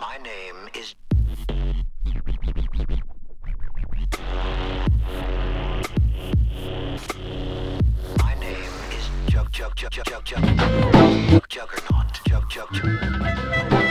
My name is My name is Jug Jug Jug Jug Jug Jug Juggernaut Jug Jug Jug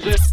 This.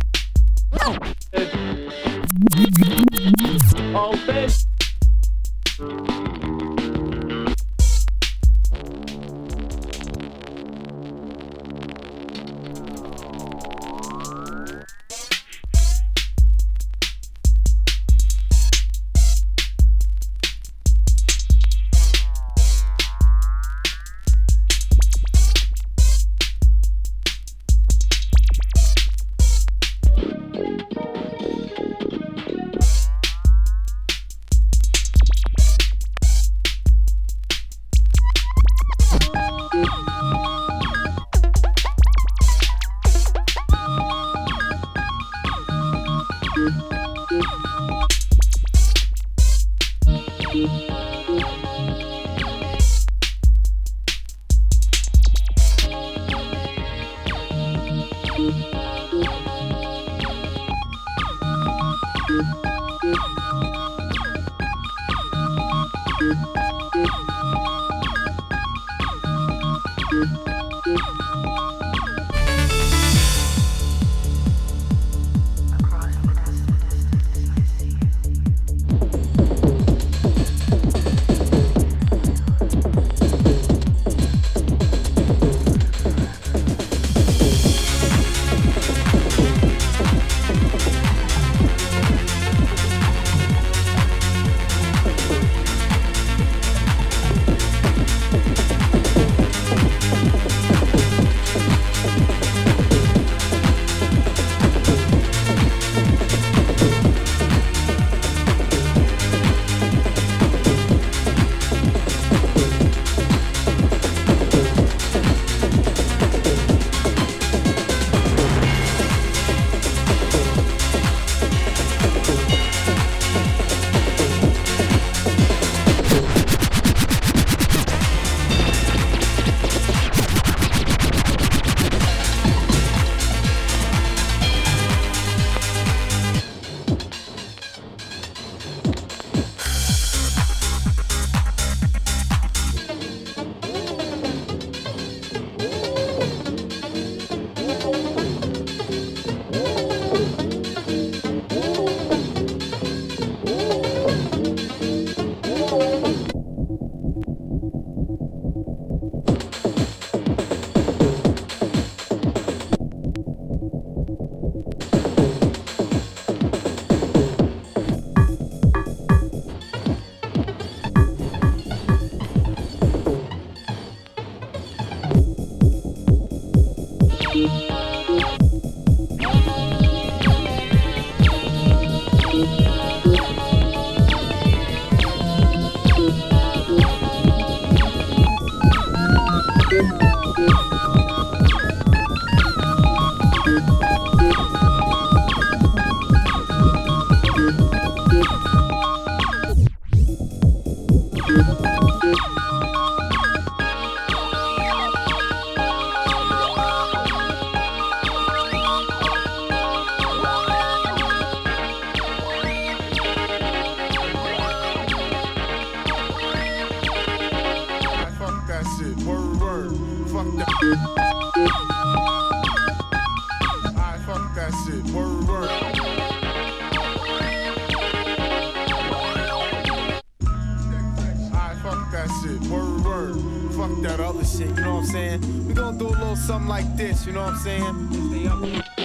do a little something like this, you know what I'm saying?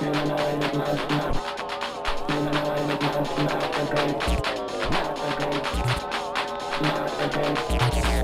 Not the